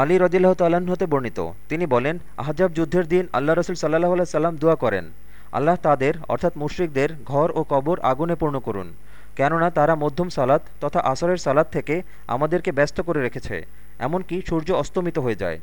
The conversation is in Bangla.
আলী রদিল্লাহ তাল্লাহ্ন হতে বর্ণিত। তিনি বলেন, আহজাব যুদ্ধের দিন আল্লাহ রসুল সাল্লাহ আল্লাহ সাল্লাম দোয়া করেন। আল্লাহ তাদের, অর্থাৎ মুশ্রিকদের, ঘর ও কবর আগুনে পূর্ণ করুন। কেননা তারা মধ্যম সালাত তথা আসরের সালাদ থেকে আমাদেরকে ব্যস্ত করে রেখেছে, এমনকি সূর্য অস্তমিত হয়ে যায়।